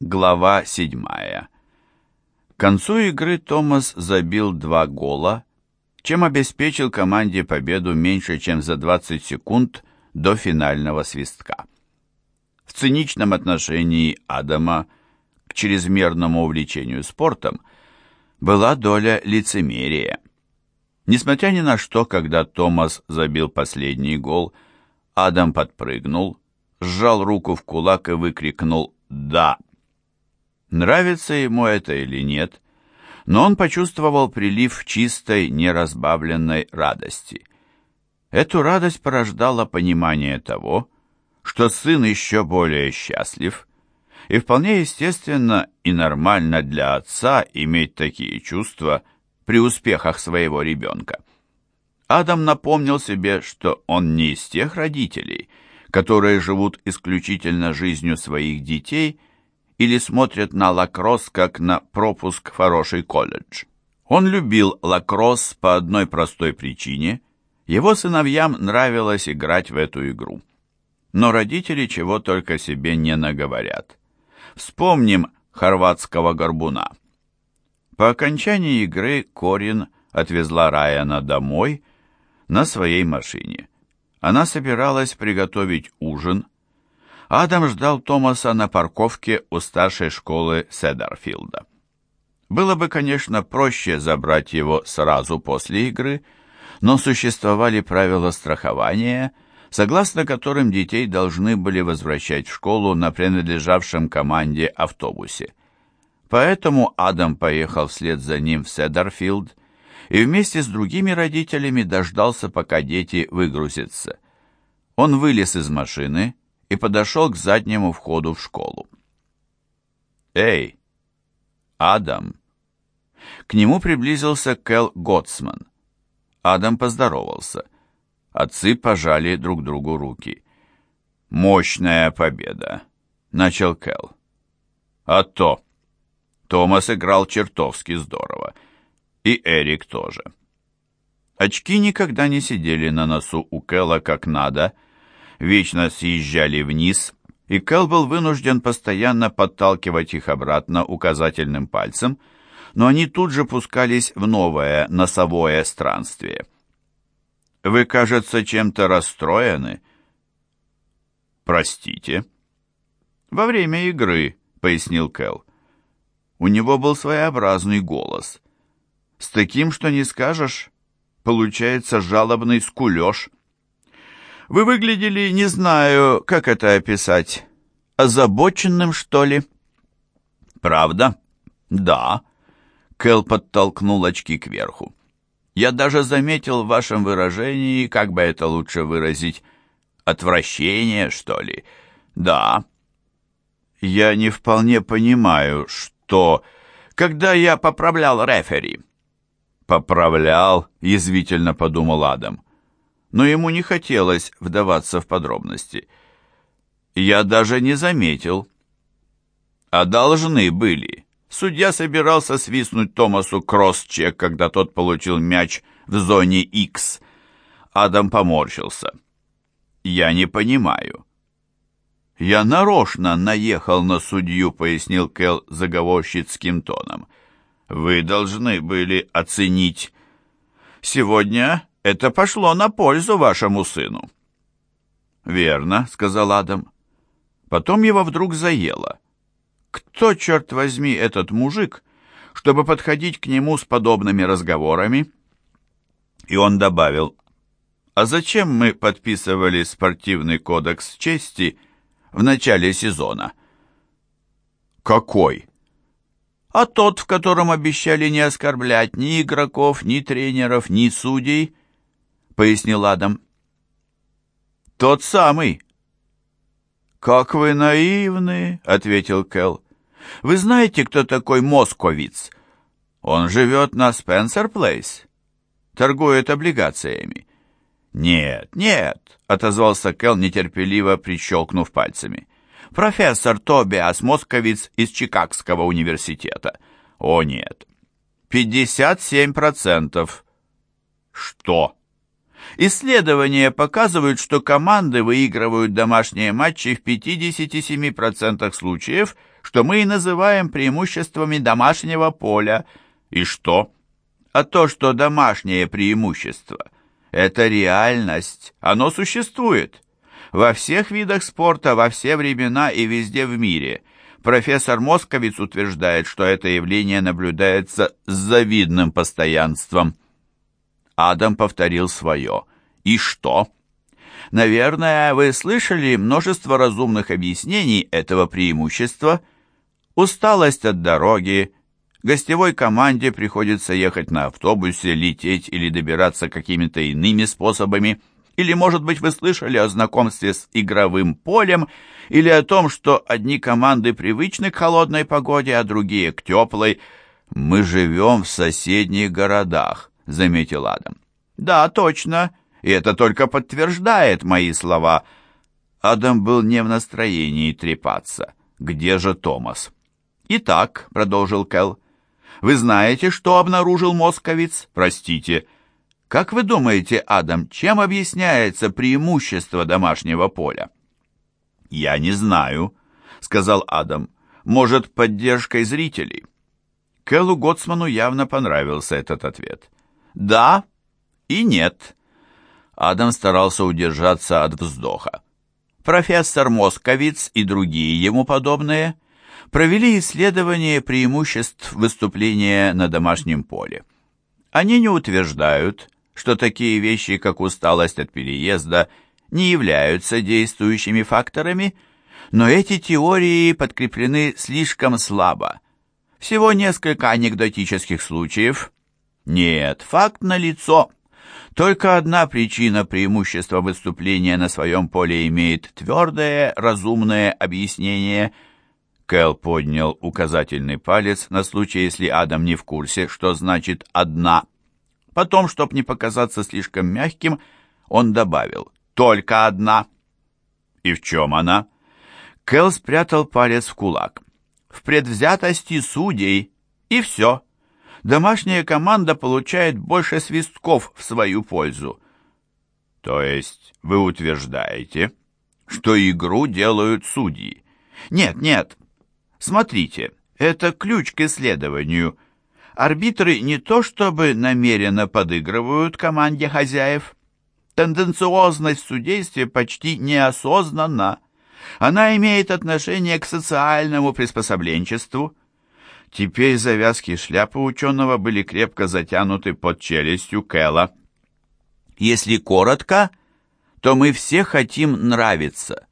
Глава 7. К концу игры Томас забил два гола, чем обеспечил команде победу меньше, чем за 20 секунд до финального свистка. В циничном отношении Адама к чрезмерному увлечению спортом была доля лицемерия. Несмотря ни на что, когда Томас забил последний гол, Адам подпрыгнул, сжал руку в кулак и выкрикнул «Да!». Нравится ему это или нет, но он почувствовал прилив чистой, неразбавленной радости. Эту радость порождало понимание того, что сын еще более счастлив, и вполне естественно и нормально для отца иметь такие чувства при успехах своего ребенка. Адам напомнил себе, что он не из тех родителей, которые живут исключительно жизнью своих детей или смотрят на лакросс как на пропуск в хороший колледж. Он любил лакросс по одной простой причине – его сыновьям нравилось играть в эту игру. Но родители чего только себе не наговорят. Вспомним хорватского горбуна. По окончании игры Корин отвезла Райана домой на своей машине. Она собиралась приготовить ужин, Адам ждал Томаса на парковке у старшей школы Седарфилда. Было бы, конечно, проще забрать его сразу после игры, но существовали правила страхования, согласно которым детей должны были возвращать в школу на принадлежавшем команде автобусе. Поэтому Адам поехал вслед за ним в Седарфилд и вместе с другими родителями дождался, пока дети выгрузятся. Он вылез из машины и подошел к заднему входу в школу. «Эй, Адам!» К нему приблизился Кэл Готсман. Адам поздоровался. Отцы пожали друг другу руки. «Мощная победа!» — начал Кэл. «А то!» Томас играл чертовски здорово. И Эрик тоже. Очки никогда не сидели на носу у Кэла как надо — вечно съезжали вниз, и Кэл был вынужден постоянно подталкивать их обратно указательным пальцем, но они тут же пускались в новое носовое странствие. «Вы, кажется, чем-то расстроены?» «Простите». «Во время игры», — пояснил Кэл. У него был своеобразный голос. С таким, что не скажешь, получается жалобный скулеж. Вы выглядели, не знаю, как это описать, озабоченным, что ли?» «Правда?» «Да». Кэл подтолкнул очки кверху. «Я даже заметил в вашем выражении, как бы это лучше выразить, отвращение, что ли?» «Да». «Я не вполне понимаю, что...» «Когда я поправлял рефери...» «Поправлял?» — язвительно подумал Адам но ему не хотелось вдаваться в подробности. Я даже не заметил. А должны были. Судья собирался свистнуть Томасу кросс-чек, когда тот получил мяч в зоне X. Адам поморщился. «Я не понимаю». «Я нарочно наехал на судью», — пояснил Кэл заговорщицким тоном. «Вы должны были оценить. Сегодня это пошло на пользу вашему сыну». «Верно», — сказал Адам. Потом его вдруг заело. «Кто, черт возьми, этот мужик, чтобы подходить к нему с подобными разговорами?» И он добавил, «А зачем мы подписывали спортивный кодекс чести в начале сезона?» «Какой?» «А тот, в котором обещали не оскорблять ни игроков, ни тренеров, ни судей, пояснил Адам. «Тот самый». «Как вы наивны», — ответил Кэл. «Вы знаете, кто такой Московиц? Он живет на Спенсер Плейс. Торгует облигациями». «Нет, нет», — отозвался Кэл, нетерпеливо прищелкнув пальцами. «Профессор Тобиас Московиц из Чикагского университета». «О, нет». «Пятьдесят семь процентов». «Что?» Исследования показывают, что команды выигрывают домашние матчи в 57% случаев, что мы и называем преимуществами домашнего поля. И что? А то, что домашнее преимущество – это реальность, оно существует. Во всех видах спорта, во все времена и везде в мире. Профессор Московиц утверждает, что это явление наблюдается с завидным постоянством. Адам повторил свое. И что? Наверное, вы слышали множество разумных объяснений этого преимущества. Усталость от дороги, гостевой команде приходится ехать на автобусе, лететь или добираться какими-то иными способами. Или, может быть, вы слышали о знакомстве с игровым полем, или о том, что одни команды привычны к холодной погоде, а другие к теплой. «Мы живем в соседних городах», — заметил Адам. «Да, точно и это только подтверждает мои слова. Адам был не в настроении трепаться. Где же Томас? «Итак», — продолжил Кэл, — «вы знаете, что обнаружил московиц? Простите». «Как вы думаете, Адам, чем объясняется преимущество домашнего поля?» «Я не знаю», — сказал Адам. «Может, поддержкой зрителей?» Кэллу Готсману явно понравился этот ответ. «Да и нет», Адам старался удержаться от вздоха. Профессор Московиц и другие ему подобные провели исследование преимуществ выступления на домашнем поле. Они не утверждают, что такие вещи, как усталость от переезда, не являются действующими факторами, но эти теории подкреплены слишком слабо. Всего несколько анекдотических случаев. Нет, факт налицо. Только одна причина преимущества выступления на своем поле имеет твердое, разумное объяснение. Кэл поднял указательный палец на случай, если Адам не в курсе, что значит «одна». Потом, чтобы не показаться слишком мягким, он добавил «только одна». «И в чем она?» Кэл спрятал палец в кулак. «В предвзятости судей, и все» домашняя команда получает больше свистков в свою пользу. То есть вы утверждаете, что игру делают судьи? Нет, нет. Смотрите, это ключ к исследованию. Арбитры не то чтобы намеренно подыгрывают команде хозяев. Тенденциозность в почти неосознанна. Она имеет отношение к социальному приспособленчеству, Теперь завязки шляпы ученого были крепко затянуты под челюстью Кэлла. Если коротко, то мы все хотим нравиться.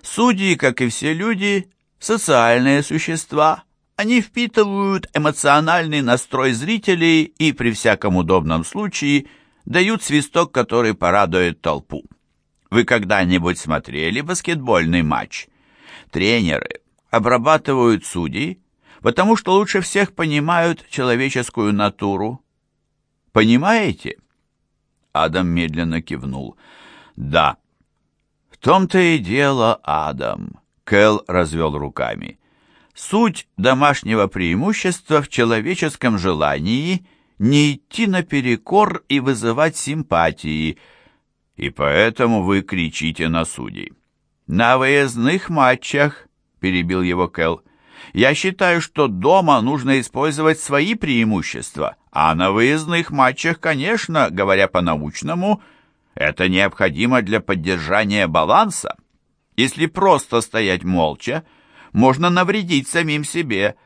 Судьи, как и все люди, социальные существа. Они впитывают эмоциональный настрой зрителей и при всяком удобном случае дают свисток, который порадует толпу. Вы когда-нибудь смотрели баскетбольный матч? Тренеры обрабатывают судей, потому что лучше всех понимают человеческую натуру. Понимаете? Адам медленно кивнул. Да. В том-то и дело, Адам. Кэл развел руками. Суть домашнего преимущества в человеческом желании не идти наперекор и вызывать симпатии, и поэтому вы кричите на судей. На выездных матчах, перебил его Кэл, я считаю, что дома нужно использовать свои преимущества, а на выездных матчах, конечно, говоря по-научному, это необходимо для поддержания баланса. Если просто стоять молча, можно навредить самим себе.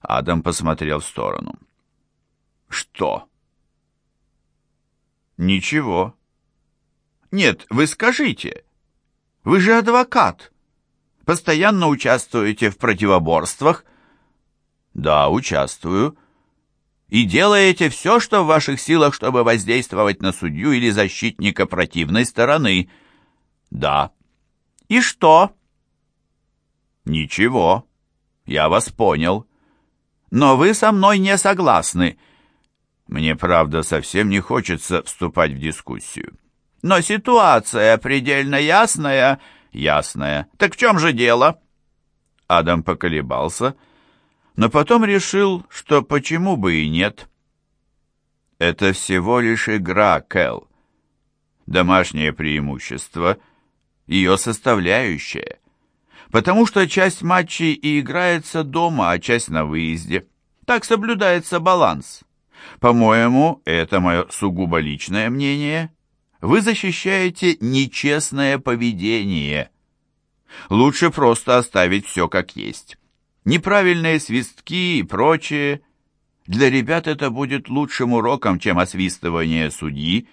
Адам посмотрел в сторону. Что? Ничего. Нет, вы скажите. Вы же адвокат постоянно участвуете в противоборствах?» «Да, участвую. И делаете все, что в ваших силах, чтобы воздействовать на судью или защитника противной стороны?» «Да». «И что?» «Ничего. Я вас понял. Но вы со мной не согласны. Мне, правда, совсем не хочется вступать в дискуссию. Но ситуация предельно ясная, ясное. Так в чем же дело?» Адам поколебался, но потом решил, что почему бы и нет. «Это всего лишь игра, Кэл. Домашнее преимущество — ее составляющая. потому что часть матчей и играется дома, а часть на выезде. Так соблюдается баланс. По-моему, это мое сугубо личное мнение. Вы защищаете нечестное поведение. Лучше просто оставить все как есть. Неправильные свистки и прочее. Для ребят это будет лучшим уроком, чем освистывание судьи.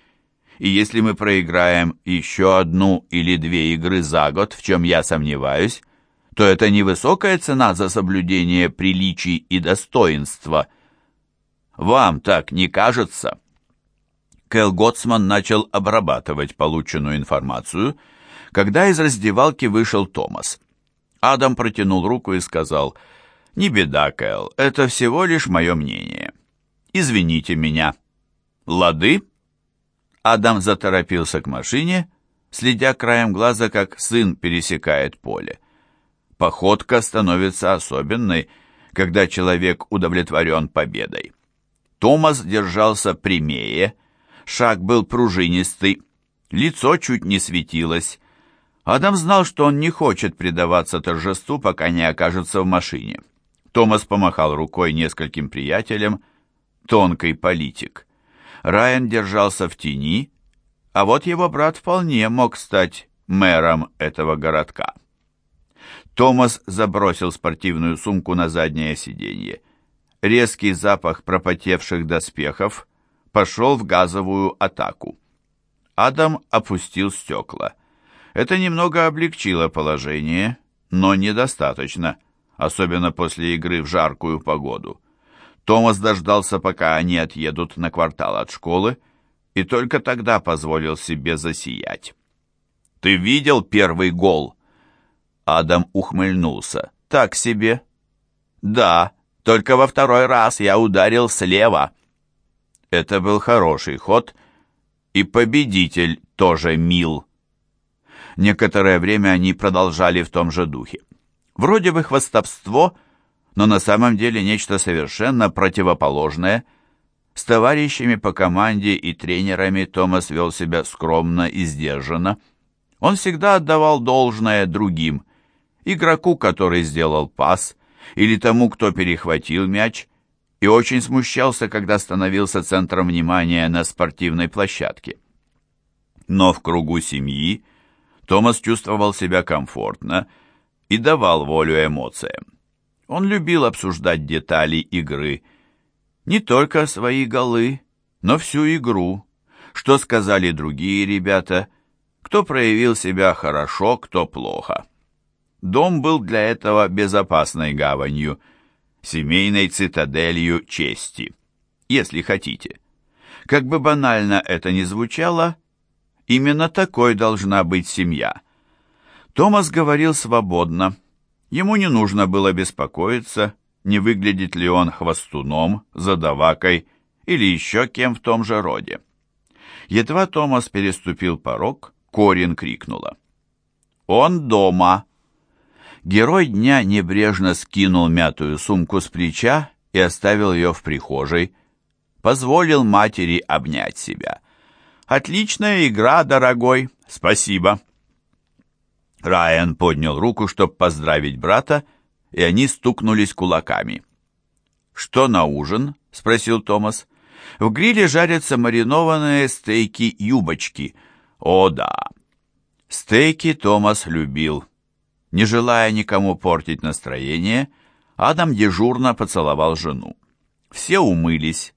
И если мы проиграем еще одну или две игры за год, в чем я сомневаюсь, то это невысокая цена за соблюдение приличий и достоинства. Вам так не кажется?» Кэл Готсман начал обрабатывать полученную информацию, когда из раздевалки вышел Томас. Адам протянул руку и сказал, «Не беда, Кэл, это всего лишь мое мнение. Извините меня». «Лады?» Адам заторопился к машине, следя краем глаза, как сын пересекает поле. Походка становится особенной, когда человек удовлетворен победой. Томас держался прямее, шаг был пружинистый, лицо чуть не светилось. Адам знал, что он не хочет предаваться торжеству, пока не окажется в машине. Томас помахал рукой нескольким приятелям, тонкий политик. Райан держался в тени, а вот его брат вполне мог стать мэром этого городка. Томас забросил спортивную сумку на заднее сиденье. Резкий запах пропотевших доспехов пошел в газовую атаку. Адам опустил стекла. Это немного облегчило положение, но недостаточно, особенно после игры в жаркую погоду. Томас дождался, пока они отъедут на квартал от школы, и только тогда позволил себе засиять. «Ты видел первый гол?» Адам ухмыльнулся. «Так себе». «Да, только во второй раз я ударил слева». Это был хороший ход, и победитель тоже мил. Некоторое время они продолжали в том же духе. Вроде бы хвастовство, но на самом деле нечто совершенно противоположное. С товарищами по команде и тренерами Томас вел себя скромно и сдержанно. Он всегда отдавал должное другим игроку, который сделал пас, или тому, кто перехватил мяч, и очень смущался, когда становился центром внимания на спортивной площадке. Но в кругу семьи Томас чувствовал себя комфортно и давал волю эмоциям. Он любил обсуждать детали игры, не только свои голы, но всю игру, что сказали другие ребята, кто проявил себя хорошо, кто плохо. Дом был для этого безопасной гаванью, семейной цитаделью чести, если хотите. Как бы банально это ни звучало, именно такой должна быть семья. Томас говорил свободно. Ему не нужно было беспокоиться, не выглядит ли он хвостуном, задавакой или еще кем в том же роде. Едва Томас переступил порог, Корин крикнула. «Он дома!» Герой дня небрежно скинул мятую сумку с плеча и оставил ее в прихожей. Позволил матери обнять себя. «Отличная игра, дорогой, спасибо!» Райан поднял руку, чтобы поздравить брата, и они стукнулись кулаками. «Что на ужин?» — спросил Томас. «В гриле жарятся маринованные стейки-юбочки. О, да!» Стейки Томас любил. Не желая никому портить настроение, Адам дежурно поцеловал жену. Все умылись.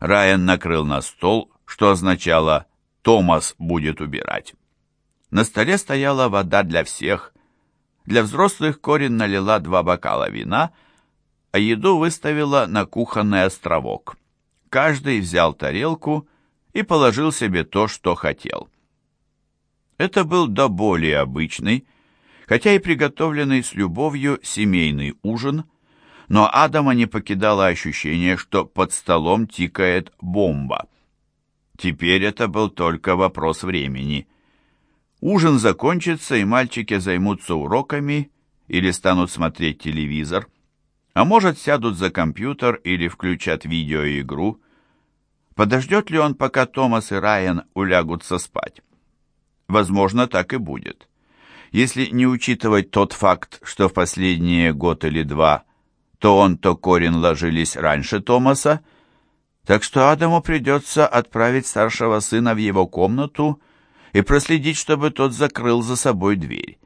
Райан накрыл на стол, что означало «Томас будет убирать». На столе стояла вода для всех. Для взрослых Корин налила два бокала вина, а еду выставила на кухонный островок. Каждый взял тарелку и положил себе то, что хотел. Это был до более обычный, хотя и приготовленный с любовью семейный ужин, но Адама не покидало ощущение, что под столом тикает бомба. Теперь это был только вопрос времени. Ужин закончится, и мальчики займутся уроками или станут смотреть телевизор, а может сядут за компьютер или включат видеоигру. Подождет ли он, пока Томас и Райан улягутся спать? Возможно, так и будет. Если не учитывать тот факт, что в последние год или два то он, то Корин ложились раньше Томаса, так что Адаму придется отправить старшего сына в его комнату и проследить, чтобы тот закрыл за собой дверь.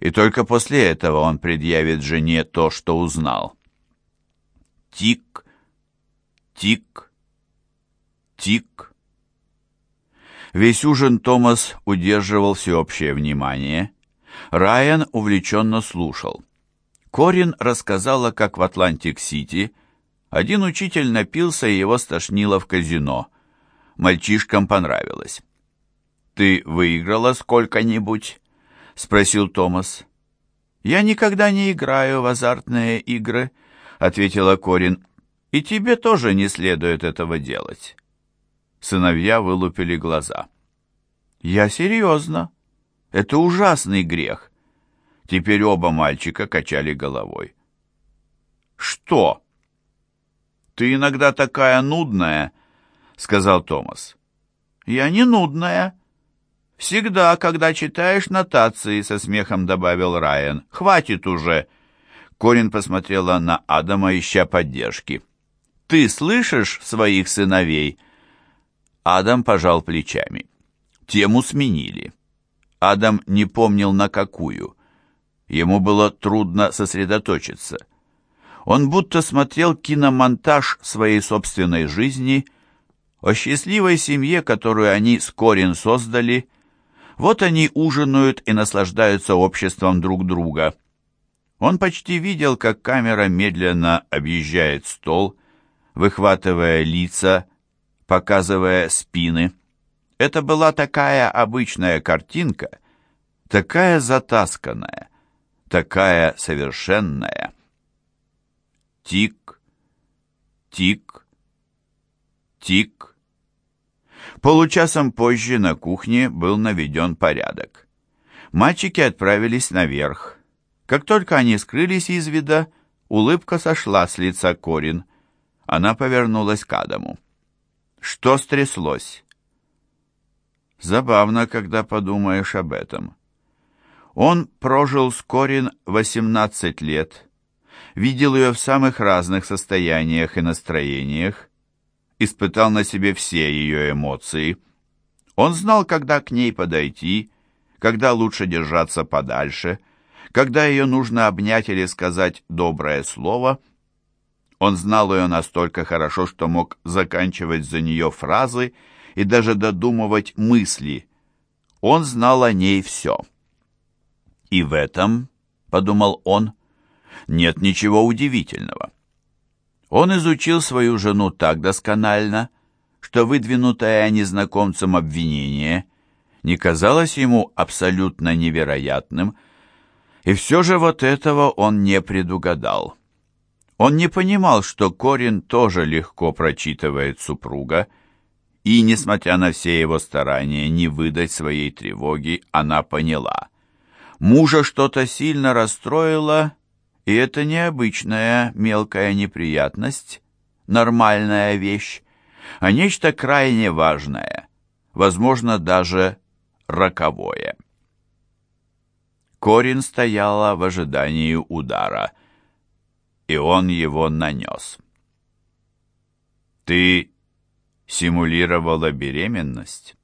И только после этого он предъявит жене то, что узнал. Тик, тик, тик. Весь ужин Томас удерживал всеобщее внимание. Райан увлеченно слушал. Корин рассказала, как в Атлантик-Сити один учитель напился и его стошнило в казино. Мальчишкам понравилось. «Ты выиграла сколько-нибудь?» — спросил Томас. «Я никогда не играю в азартные игры», — ответила Корин. «И тебе тоже не следует этого делать». Сыновья вылупили глаза. «Я серьезно. Это ужасный грех». Теперь оба мальчика качали головой. «Что?» «Ты иногда такая нудная», — сказал Томас. «Я не нудная», «Всегда, когда читаешь нотации», — со смехом добавил Райан. «Хватит уже!» Корин посмотрела на Адама, ища поддержки. «Ты слышишь своих сыновей?» Адам пожал плечами. Тему сменили. Адам не помнил на какую. Ему было трудно сосредоточиться. Он будто смотрел киномонтаж своей собственной жизни, о счастливой семье, которую они с Корин создали, вот они ужинают и наслаждаются обществом друг друга. Он почти видел, как камера медленно объезжает стол, выхватывая лица, показывая спины. Это была такая обычная картинка, такая затасканная, такая совершенная. Тик, тик, тик. Получасом позже на кухне был наведен порядок. Мальчики отправились наверх. Как только они скрылись из вида, улыбка сошла с лица Корин. Она повернулась к Адаму. Что стряслось? Забавно, когда подумаешь об этом. Он прожил с Корин 18 лет, видел ее в самых разных состояниях и настроениях, испытал на себе все ее эмоции. Он знал, когда к ней подойти, когда лучше держаться подальше, когда ее нужно обнять или сказать доброе слово. Он знал ее настолько хорошо, что мог заканчивать за нее фразы и даже додумывать мысли. Он знал о ней все. И в этом, подумал он, нет ничего удивительного. Он изучил свою жену так досконально, что выдвинутое незнакомцем обвинение не казалось ему абсолютно невероятным, и все же вот этого он не предугадал. Он не понимал, что Корин тоже легко прочитывает супруга, и, несмотря на все его старания не выдать своей тревоги, она поняла. Мужа что-то сильно расстроило, и это необычная мелкая неприятность, нормальная вещь, а нечто крайне важное, возможно, даже роковое. Корин стояла в ожидании удара, и он его нанес. «Ты симулировала беременность?»